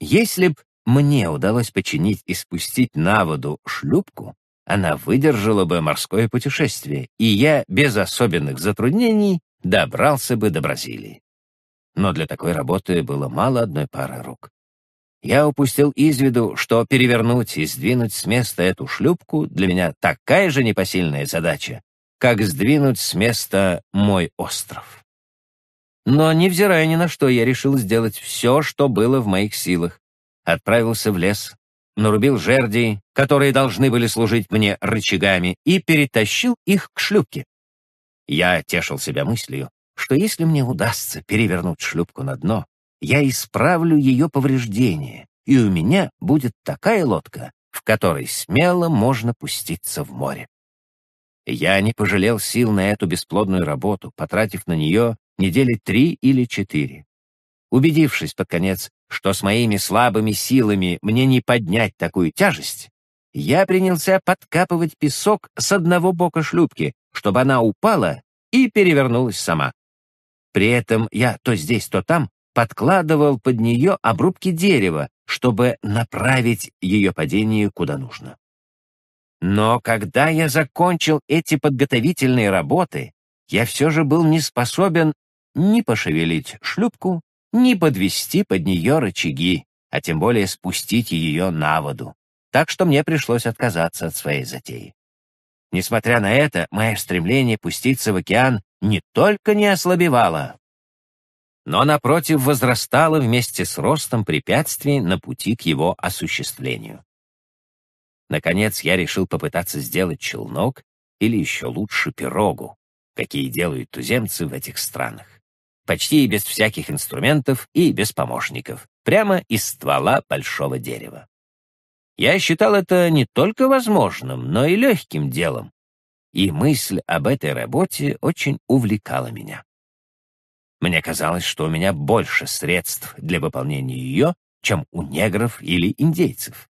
Если б мне удалось починить и спустить на воду шлюпку, она выдержала бы морское путешествие, и я без особенных затруднений добрался бы до Бразилии. Но для такой работы было мало одной пары рук. Я упустил из виду, что перевернуть и сдвинуть с места эту шлюпку для меня такая же непосильная задача, как сдвинуть с места мой остров. Но, невзирая ни на что, я решил сделать все, что было в моих силах. Отправился в лес, нарубил жерди, которые должны были служить мне рычагами, и перетащил их к шлюпке. Я тешил себя мыслью, что если мне удастся перевернуть шлюпку на дно, я исправлю ее повреждения, и у меня будет такая лодка, в которой смело можно пуститься в море. Я не пожалел сил на эту бесплодную работу, потратив на нее недели три или четыре. Убедившись под конец, что с моими слабыми силами мне не поднять такую тяжесть, я принялся подкапывать песок с одного бока шлюпки, чтобы она упала и перевернулась сама. При этом я то здесь, то там подкладывал под нее обрубки дерева, чтобы направить ее падение куда нужно. Но когда я закончил эти подготовительные работы, я все же был не способен ни пошевелить шлюпку, ни подвести под нее рычаги, а тем более спустить ее на воду. Так что мне пришлось отказаться от своей затеи. Несмотря на это, мое стремление пуститься в океан не только не ослабевало, но, напротив, возрастало вместе с ростом препятствий на пути к его осуществлению. Наконец, я решил попытаться сделать челнок или еще лучше пирогу, какие делают туземцы в этих странах. Почти без всяких инструментов и без помощников, прямо из ствола большого дерева. Я считал это не только возможным, но и легким делом, и мысль об этой работе очень увлекала меня. Мне казалось, что у меня больше средств для выполнения ее, чем у негров или индейцев.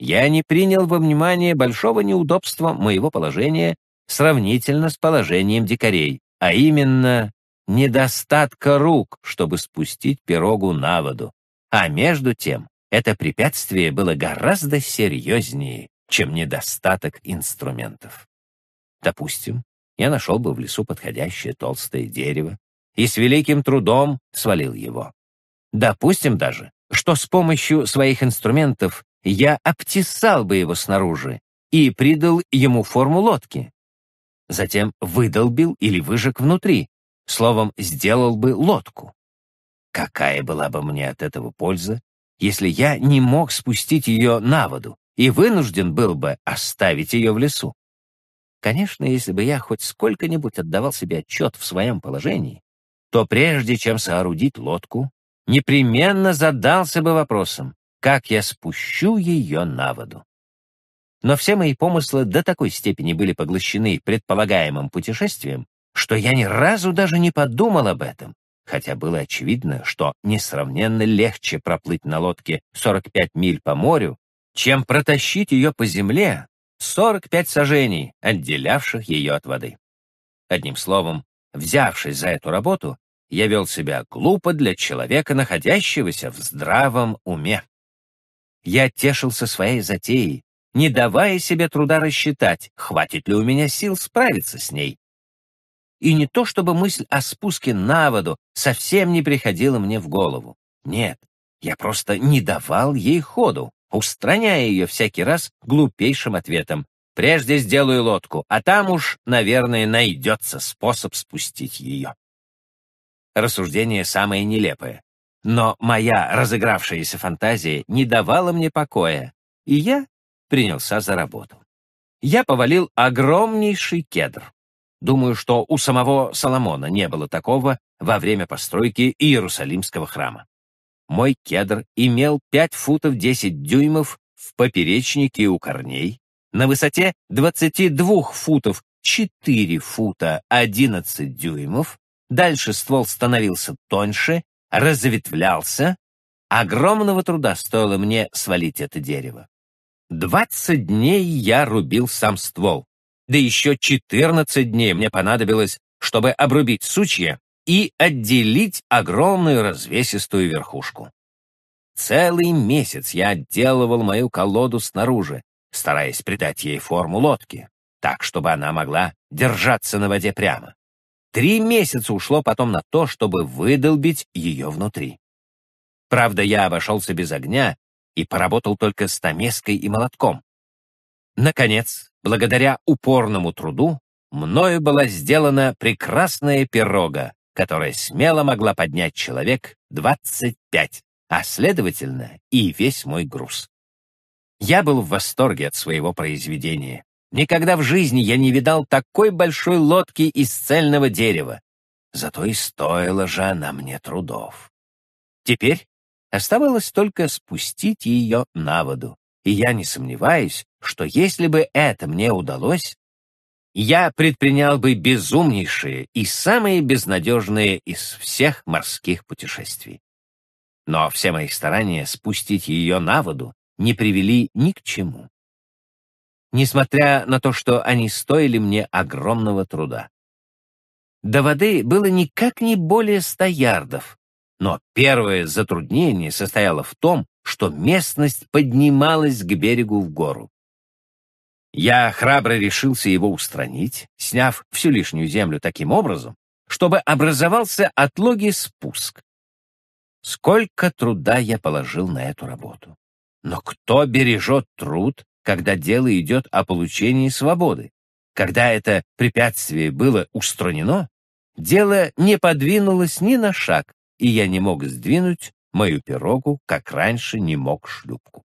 Я не принял во внимание большого неудобства моего положения сравнительно с положением дикарей, а именно недостатка рук, чтобы спустить пирогу на воду. А между тем, это препятствие было гораздо серьезнее, чем недостаток инструментов. Допустим, я нашел бы в лесу подходящее толстое дерево, и с великим трудом свалил его. Допустим даже, что с помощью своих инструментов я обтесал бы его снаружи и придал ему форму лодки. Затем выдолбил или выжег внутри, словом, сделал бы лодку. Какая была бы мне от этого польза, если я не мог спустить ее на воду и вынужден был бы оставить ее в лесу? Конечно, если бы я хоть сколько-нибудь отдавал себе отчет в своем положении, то прежде чем соорудить лодку, непременно задался бы вопросом, как я спущу ее на воду. Но все мои помыслы до такой степени были поглощены предполагаемым путешествием, что я ни разу даже не подумал об этом, хотя было очевидно, что несравненно легче проплыть на лодке 45 миль по морю, чем протащить ее по земле 45 сажений, отделявших ее от воды. Одним словом, Взявшись за эту работу, я вел себя глупо для человека, находящегося в здравом уме. Я тешился своей затеей, не давая себе труда рассчитать, хватит ли у меня сил справиться с ней. И не то чтобы мысль о спуске на воду совсем не приходила мне в голову. Нет, я просто не давал ей ходу, устраняя ее всякий раз глупейшим ответом Прежде сделаю лодку, а там уж, наверное, найдется способ спустить ее. Рассуждение самое нелепое. Но моя разыгравшаяся фантазия не давала мне покоя, и я принялся за работу. Я повалил огромнейший кедр. Думаю, что у самого Соломона не было такого во время постройки Иерусалимского храма. Мой кедр имел 5 футов 10 дюймов в поперечнике у корней, на высоте 22 футов 4 фута 11 дюймов, дальше ствол становился тоньше, разветвлялся. Огромного труда стоило мне свалить это дерево. 20 дней я рубил сам ствол, да еще 14 дней мне понадобилось, чтобы обрубить сучья и отделить огромную развесистую верхушку. Целый месяц я отделывал мою колоду снаружи, стараясь придать ей форму лодки, так, чтобы она могла держаться на воде прямо. Три месяца ушло потом на то, чтобы выдолбить ее внутри. Правда, я обошелся без огня и поработал только стамеской и молотком. Наконец, благодаря упорному труду, мною была сделана прекрасная пирога, которая смело могла поднять человек 25, а, следовательно, и весь мой груз. Я был в восторге от своего произведения. Никогда в жизни я не видал такой большой лодки из цельного дерева. Зато и стоила же она мне трудов. Теперь оставалось только спустить ее на воду. И я не сомневаюсь, что если бы это мне удалось, я предпринял бы безумнейшие и самые безнадежные из всех морских путешествий. Но все мои старания спустить ее на воду не привели ни к чему. Несмотря на то, что они стоили мне огромного труда. До воды было никак не более ста ярдов, но первое затруднение состояло в том, что местность поднималась к берегу в гору. Я храбро решился его устранить, сняв всю лишнюю землю таким образом, чтобы образовался отлогий спуск. Сколько труда я положил на эту работу. Но кто бережет труд, когда дело идет о получении свободы? Когда это препятствие было устранено, дело не подвинулось ни на шаг, и я не мог сдвинуть мою пирогу, как раньше не мог шлюпку.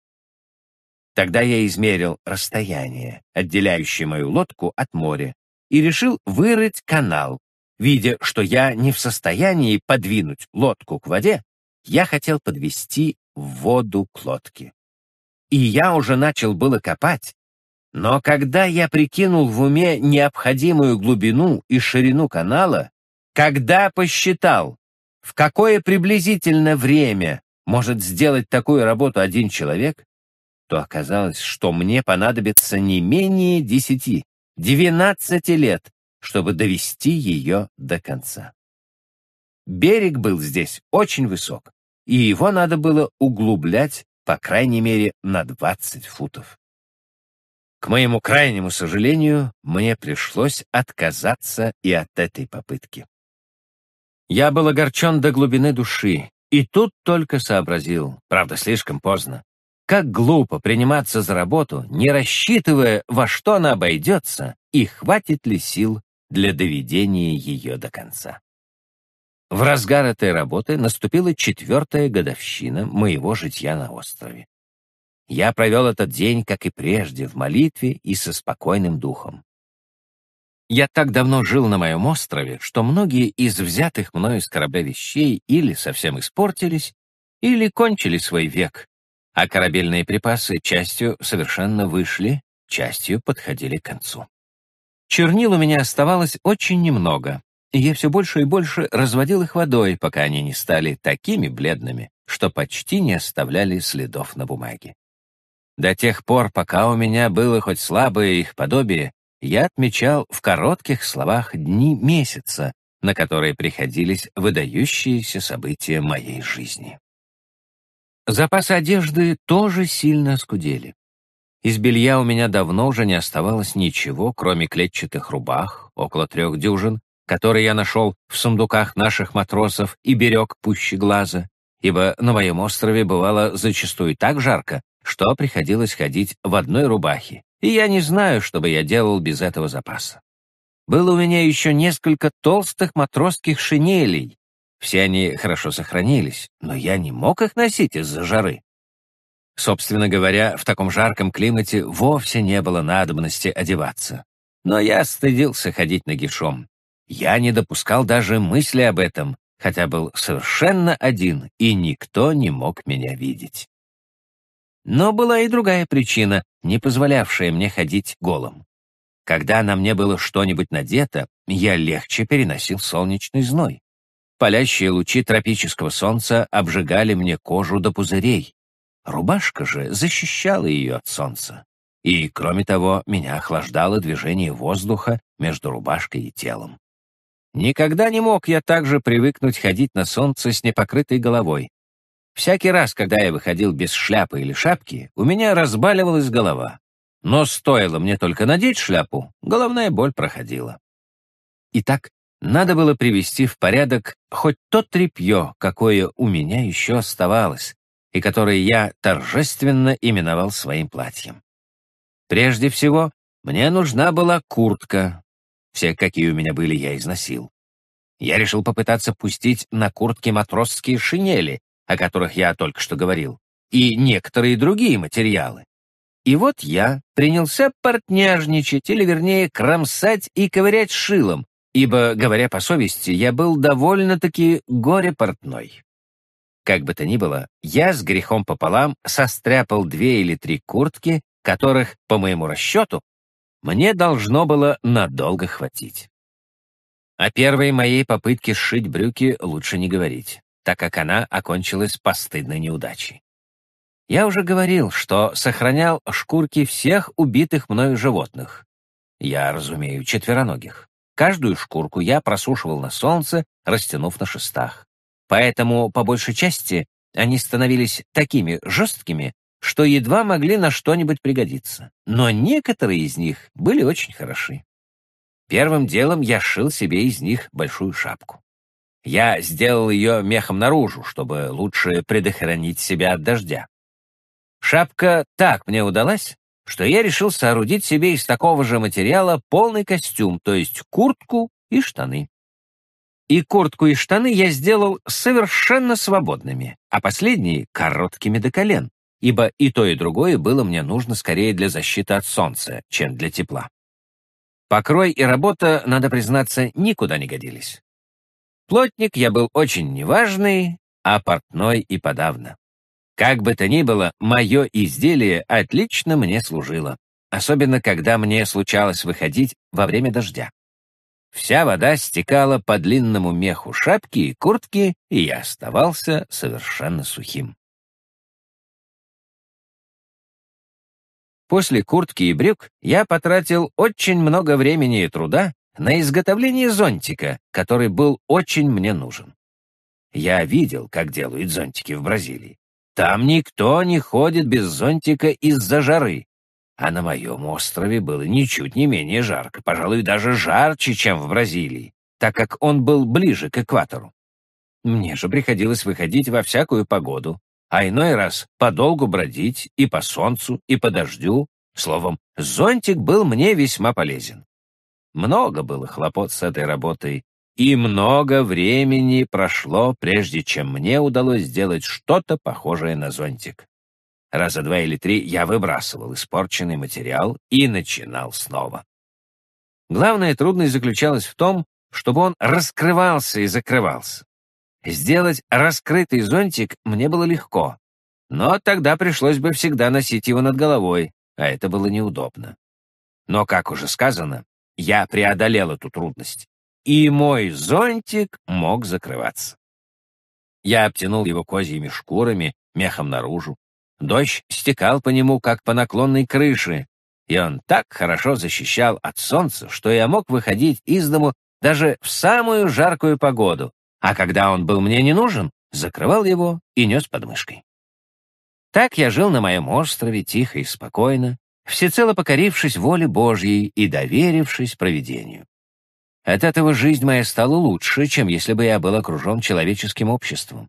Тогда я измерил расстояние, отделяющее мою лодку от моря, и решил вырыть канал. Видя, что я не в состоянии подвинуть лодку к воде, я хотел подвести воду к лодке. И я уже начал было копать, но когда я прикинул в уме необходимую глубину и ширину канала, когда посчитал, в какое приблизительно время может сделать такую работу один человек, то оказалось, что мне понадобится не менее десяти, двенадцати лет, чтобы довести ее до конца. Берег был здесь очень высок, и его надо было углублять, по крайней мере, на 20 футов. К моему крайнему сожалению, мне пришлось отказаться и от этой попытки. Я был огорчен до глубины души, и тут только сообразил, правда, слишком поздно, как глупо приниматься за работу, не рассчитывая, во что она обойдется и хватит ли сил для доведения ее до конца. В разгар этой работы наступила четвертая годовщина моего житья на острове. Я провел этот день, как и прежде, в молитве и со спокойным духом. Я так давно жил на моем острове, что многие из взятых мною с корабля вещей или совсем испортились, или кончили свой век, а корабельные припасы частью совершенно вышли, частью подходили к концу. Чернил у меня оставалось очень немного, и я все больше и больше разводил их водой, пока они не стали такими бледными, что почти не оставляли следов на бумаге. До тех пор, пока у меня было хоть слабое их подобие, я отмечал в коротких словах дни месяца, на которые приходились выдающиеся события моей жизни. Запасы одежды тоже сильно оскудели. Из белья у меня давно уже не оставалось ничего, кроме клетчатых рубах, около трех дюжин, которые я нашел в сундуках наших матросов и берег пуще глаза, ибо на моем острове бывало зачастую так жарко, что приходилось ходить в одной рубахе, и я не знаю, что бы я делал без этого запаса. Было у меня еще несколько толстых матросских шинелей, все они хорошо сохранились, но я не мог их носить из-за жары. Собственно говоря, в таком жарком климате вовсе не было надобности одеваться. Но я стыдился ходить нагишом. Я не допускал даже мысли об этом, хотя был совершенно один, и никто не мог меня видеть. Но была и другая причина, не позволявшая мне ходить голым. Когда на мне было что-нибудь надето, я легче переносил солнечный зной. Палящие лучи тропического солнца обжигали мне кожу до пузырей. Рубашка же защищала ее от солнца. И, кроме того, меня охлаждало движение воздуха между рубашкой и телом. Никогда не мог я также привыкнуть ходить на солнце с непокрытой головой. Всякий раз, когда я выходил без шляпы или шапки, у меня разбаливалась голова. Но стоило мне только надеть шляпу, головная боль проходила. Итак, надо было привести в порядок хоть то тряпье, какое у меня еще оставалось, и которое я торжественно именовал своим платьем. Прежде всего, мне нужна была куртка. Все, какие у меня были, я износил. Я решил попытаться пустить на куртки матросские шинели, о которых я только что говорил, и некоторые другие материалы. И вот я принялся портняжничать, или вернее кромсать и ковырять шилом, ибо, говоря по совести, я был довольно-таки горе-портной. Как бы то ни было, я с грехом пополам состряпал две или три куртки, которых, по моему расчету, мне должно было надолго хватить. О первой моей попытке сшить брюки лучше не говорить, так как она окончилась постыдной неудачей. Я уже говорил, что сохранял шкурки всех убитых мною животных. Я разумею четвероногих. Каждую шкурку я просушивал на солнце, растянув на шестах. Поэтому, по большей части, они становились такими жесткими, что едва могли на что-нибудь пригодиться. Но некоторые из них были очень хороши. Первым делом я шил себе из них большую шапку. Я сделал ее мехом наружу, чтобы лучше предохранить себя от дождя. Шапка так мне удалась, что я решил соорудить себе из такого же материала полный костюм, то есть куртку и штаны. И куртку и штаны я сделал совершенно свободными, а последние — короткими до колен, ибо и то, и другое было мне нужно скорее для защиты от солнца, чем для тепла. Покрой и работа, надо признаться, никуда не годились. Плотник я был очень неважный, а портной и подавно. Как бы то ни было, мое изделие отлично мне служило, особенно когда мне случалось выходить во время дождя. Вся вода стекала по длинному меху шапки и куртки, и я оставался совершенно сухим. После куртки и брюк я потратил очень много времени и труда на изготовление зонтика, который был очень мне нужен. Я видел, как делают зонтики в Бразилии. Там никто не ходит без зонтика из-за жары. А на моем острове было ничуть не менее жарко, пожалуй, даже жарче, чем в Бразилии, так как он был ближе к экватору. Мне же приходилось выходить во всякую погоду, а иной раз подолгу бродить и по солнцу, и по дождю. Словом, зонтик был мне весьма полезен. Много было хлопот с этой работой, и много времени прошло, прежде чем мне удалось сделать что-то похожее на зонтик. Раза два или три я выбрасывал испорченный материал и начинал снова. Главная трудность заключалась в том, чтобы он раскрывался и закрывался. Сделать раскрытый зонтик мне было легко, но тогда пришлось бы всегда носить его над головой, а это было неудобно. Но, как уже сказано, я преодолел эту трудность, и мой зонтик мог закрываться. Я обтянул его козьими шкурами, мехом наружу. Дождь стекал по нему, как по наклонной крыше, и он так хорошо защищал от солнца, что я мог выходить из дому даже в самую жаркую погоду, а когда он был мне не нужен, закрывал его и нес под мышкой. Так я жил на моем острове тихо и спокойно, всецело покорившись воле Божьей и доверившись провидению. От этого жизнь моя стала лучше, чем если бы я был окружен человеческим обществом.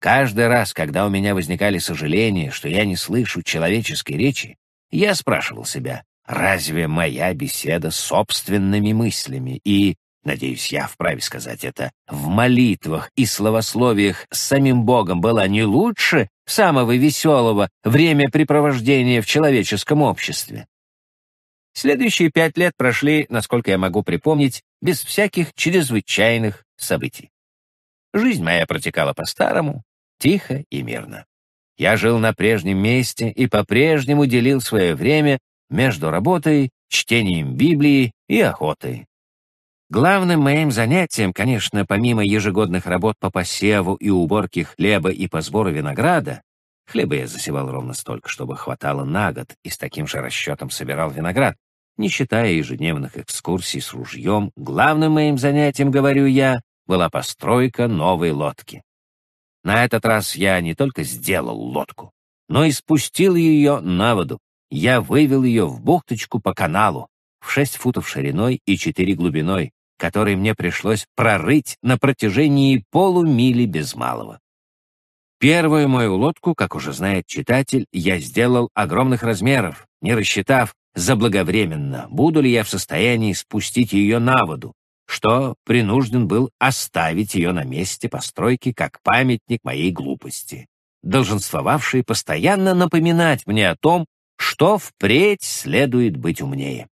Каждый раз, когда у меня возникали сожаления, что я не слышу человеческой речи, я спрашивал себя, разве моя беседа с собственными мыслями и Надеюсь, я вправе сказать это. В молитвах и словословиях с самим Богом была не лучше самого веселого времяпрепровождения в человеческом обществе. Следующие пять лет прошли, насколько я могу припомнить, без всяких чрезвычайных событий. Жизнь моя протекала по-старому, тихо и мирно. Я жил на прежнем месте и по-прежнему делил свое время между работой, чтением Библии и охотой. Главным моим занятием, конечно, помимо ежегодных работ по посеву и уборке хлеба и по сбору винограда, хлеба я засевал ровно столько, чтобы хватало на год, и с таким же расчетом собирал виноград, не считая ежедневных экскурсий с ружьем, главным моим занятием, говорю я, была постройка новой лодки. На этот раз я не только сделал лодку, но и спустил ее на воду. Я вывел ее в бухточку по каналу, в шесть футов шириной и четыре глубиной, который мне пришлось прорыть на протяжении полумили без малого. Первую мою лодку, как уже знает читатель, я сделал огромных размеров, не рассчитав заблаговременно, буду ли я в состоянии спустить ее на воду, что принужден был оставить ее на месте постройки как памятник моей глупости, долженствовавший постоянно напоминать мне о том, что впредь следует быть умнее.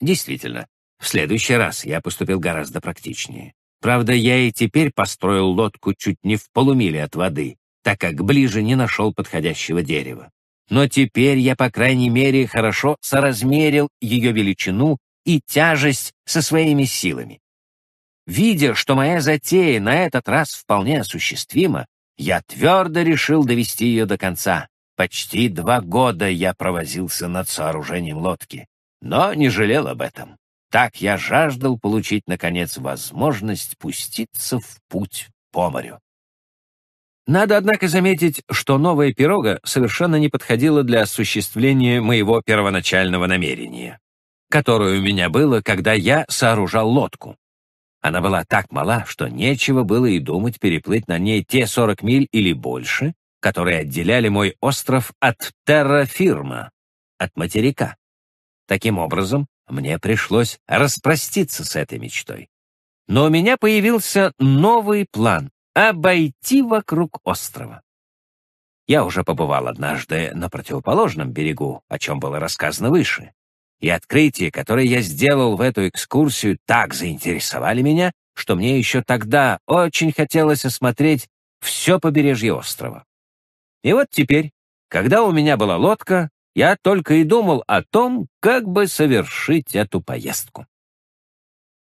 Действительно, в следующий раз я поступил гораздо практичнее. Правда, я и теперь построил лодку чуть не в полумиле от воды, так как ближе не нашел подходящего дерева. Но теперь я, по крайней мере, хорошо соразмерил ее величину и тяжесть со своими силами. Видя, что моя затея на этот раз вполне осуществима, я твердо решил довести ее до конца. Почти два года я провозился над сооружением лодки, но не жалел об этом. Так я жаждал получить, наконец, возможность пуститься в путь по морю. Надо, однако, заметить, что новая пирога совершенно не подходила для осуществления моего первоначального намерения которое у меня было, когда я сооружал лодку. Она была так мала, что нечего было и думать переплыть на ней те 40 миль или больше, которые отделяли мой остров от террафирма, от материка. Таким образом, мне пришлось распроститься с этой мечтой. Но у меня появился новый план — обойти вокруг острова. Я уже побывал однажды на противоположном берегу, о чем было рассказано выше и открытия, которые я сделал в эту экскурсию, так заинтересовали меня, что мне еще тогда очень хотелось осмотреть все побережье острова. И вот теперь, когда у меня была лодка, я только и думал о том, как бы совершить эту поездку.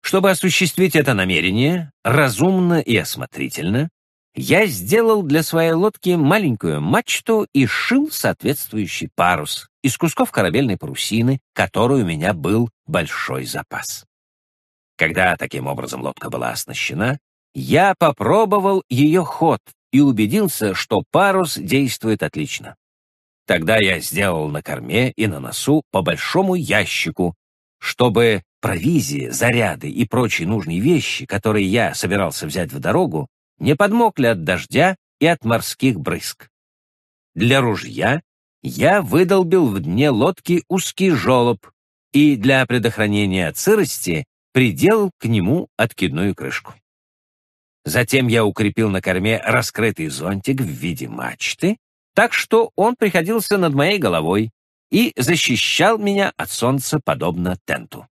Чтобы осуществить это намерение, разумно и осмотрительно, я сделал для своей лодки маленькую мачту и шил соответствующий парус из кусков корабельной парусины, которой у меня был большой запас. Когда таким образом лодка была оснащена, я попробовал ее ход и убедился, что парус действует отлично. Тогда я сделал на корме и на носу по большому ящику, чтобы провизия, заряды и прочие нужные вещи, которые я собирался взять в дорогу, не подмокли от дождя и от морских брызг. Для ружья я выдолбил в дне лодки узкий желоб и для предохранения от сырости приделал к нему откидную крышку. Затем я укрепил на корме раскрытый зонтик в виде мачты, так что он приходился над моей головой и защищал меня от солнца подобно тенту.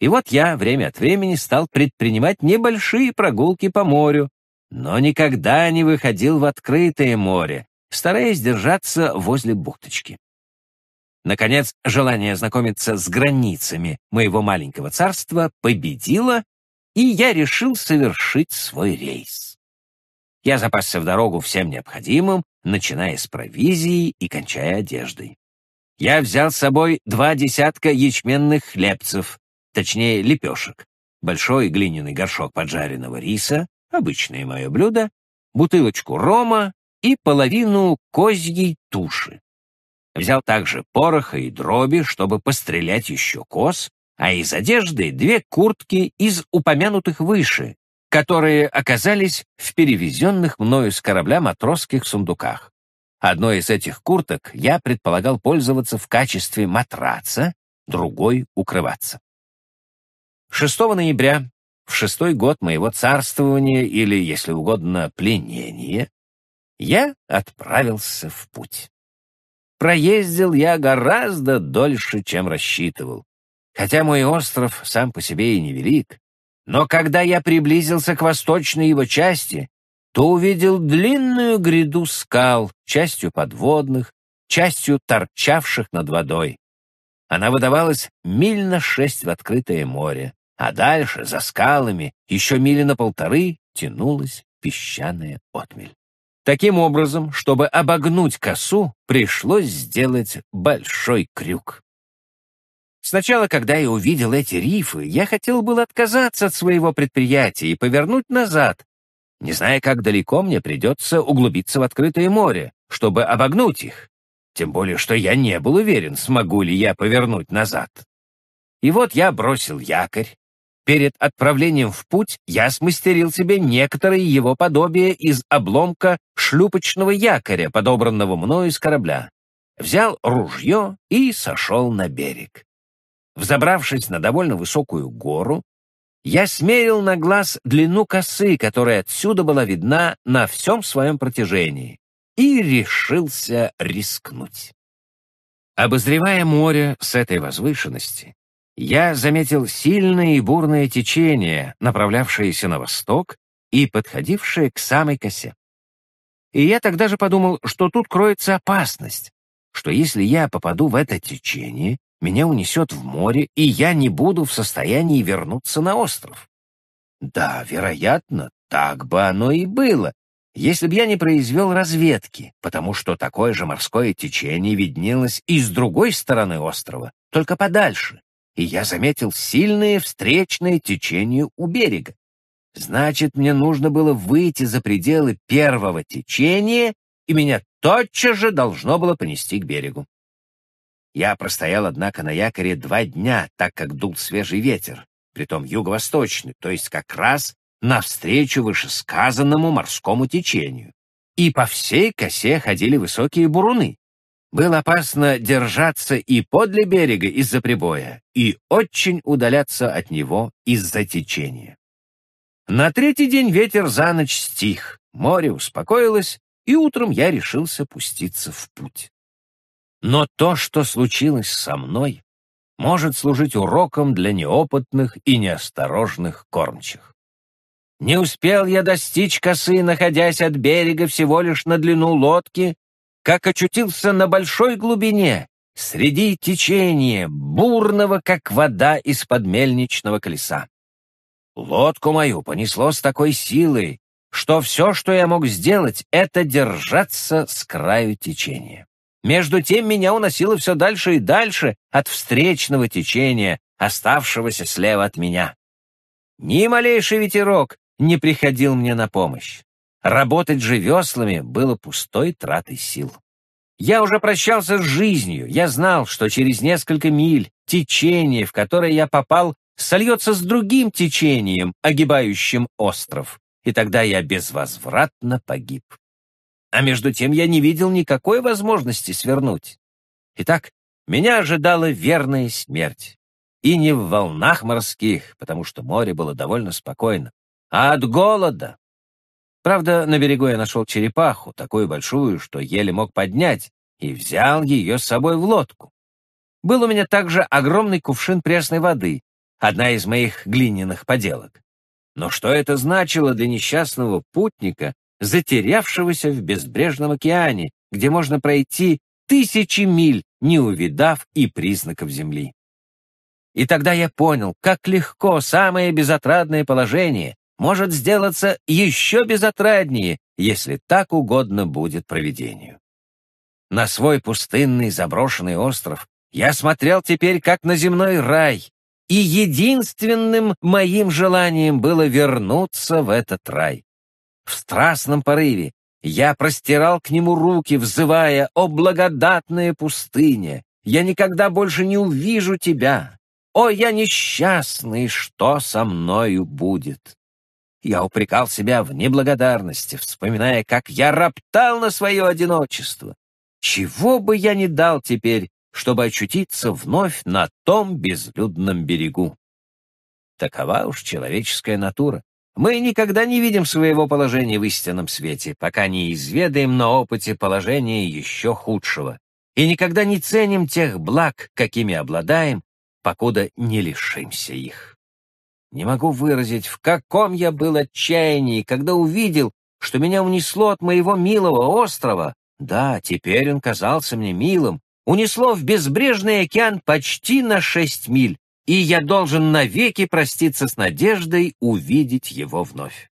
И вот я время от времени стал предпринимать небольшие прогулки по морю, но никогда не выходил в открытое море, стараясь держаться возле бухточки. Наконец, желание ознакомиться с границами моего маленького царства победило, и я решил совершить свой рейс. Я запасся в дорогу всем необходимым, начиная с провизии и кончая одеждой. Я взял с собой два десятка ячменных хлебцев, точнее лепешек, большой глиняный горшок поджаренного риса, обычное мое блюдо, бутылочку рома и половину козьей туши. Взял также пороха и дроби, чтобы пострелять еще коз, а из одежды две куртки из упомянутых выше, которые оказались в перевезенных мною с корабля матросских сундуках. Одной из этих курток я предполагал пользоваться в качестве матраца, другой — укрываться. 6 ноября, в шестой год моего царствования или, если угодно, пленения, я отправился в путь. Проездил я гораздо дольше, чем рассчитывал. Хотя мой остров сам по себе и невелик, но когда я приблизился к восточной его части, то увидел длинную гряду скал, частью подводных, частью торчавших над водой. Она выдавалась миль на шесть в открытое море, а дальше, за скалами, еще мили на полторы, тянулась песчаная отмель. Таким образом, чтобы обогнуть косу, пришлось сделать большой крюк. Сначала, когда я увидел эти рифы, я хотел было отказаться от своего предприятия и повернуть назад, не зная, как далеко мне придется углубиться в открытое море, чтобы обогнуть их. Тем более, что я не был уверен, смогу ли я повернуть назад. И вот я бросил якорь. Перед отправлением в путь я смастерил себе некоторые его подобия из обломка шлюпочного якоря, подобранного мною из корабля. Взял ружье и сошел на берег. Взобравшись на довольно высокую гору, я смерил на глаз длину косы, которая отсюда была видна на всем своем протяжении, и решился рискнуть. Обозревая море с этой возвышенности, я заметил сильное и бурное течение, направлявшееся на восток и подходившее к самой косе. И я тогда же подумал, что тут кроется опасность, что если я попаду в это течение, меня унесет в море, и я не буду в состоянии вернуться на остров. Да, вероятно, так бы оно и было, если бы я не произвел разведки, потому что такое же морское течение виднелось и с другой стороны острова, только подальше, и я заметил сильное встречное течение у берега. Значит, мне нужно было выйти за пределы первого течения, и меня тотчас же должно было понести к берегу. Я простоял, однако, на якоре два дня, так как дул свежий ветер, притом юго-восточный, то есть как раз навстречу вышесказанному морскому течению. И по всей косе ходили высокие буруны. Было опасно держаться и подле берега из-за прибоя, и очень удаляться от него из-за течения. На третий день ветер за ночь стих, море успокоилось, и утром я решился пуститься в путь. Но то, что случилось со мной, может служить уроком для неопытных и неосторожных кормчих. Не успел я достичь косы, находясь от берега всего лишь на длину лодки, как очутился на большой глубине, среди течения, бурного, как вода из-под мельничного колеса. Лодку мою понесло с такой силой, что все, что я мог сделать, это держаться с краю течения. Между тем меня уносило все дальше и дальше от встречного течения, оставшегося слева от меня. Ни малейший ветерок не приходил мне на помощь. Работать же веслами было пустой тратой сил. Я уже прощался с жизнью, я знал, что через несколько миль течение, в которое я попал, сольется с другим течением, огибающим остров, и тогда я безвозвратно погиб. А между тем я не видел никакой возможности свернуть. Итак, меня ожидала верная смерть. И не в волнах морских, потому что море было довольно спокойно, а от голода. Правда, на берегу я нашел черепаху, такую большую, что еле мог поднять, и взял ее с собой в лодку. Был у меня также огромный кувшин пресной воды, одна из моих глиняных поделок. Но что это значило для несчастного путника, затерявшегося в безбрежном океане, где можно пройти тысячи миль, не увидав и признаков земли? И тогда я понял, как легко самое безотрадное положение может сделаться еще безотраднее, если так угодно будет проведению. На свой пустынный заброшенный остров я смотрел теперь как на земной рай, и единственным моим желанием было вернуться в этот рай. В страстном порыве я простирал к нему руки, взывая «О, благодатная пустыня! Я никогда больше не увижу тебя! О, я несчастный! Что со мною будет?» Я упрекал себя в неблагодарности, вспоминая, как я роптал на свое одиночество. Чего бы я ни дал теперь, чтобы очутиться вновь на том безлюдном берегу. Такова уж человеческая натура. Мы никогда не видим своего положения в истинном свете, пока не изведаем на опыте положения еще худшего, и никогда не ценим тех благ, какими обладаем, покуда не лишимся их. Не могу выразить, в каком я был отчаянии, когда увидел, что меня унесло от моего милого острова. Да, теперь он казался мне милым. Унесло в безбрежный океан почти на шесть миль, и я должен навеки проститься с надеждой увидеть его вновь.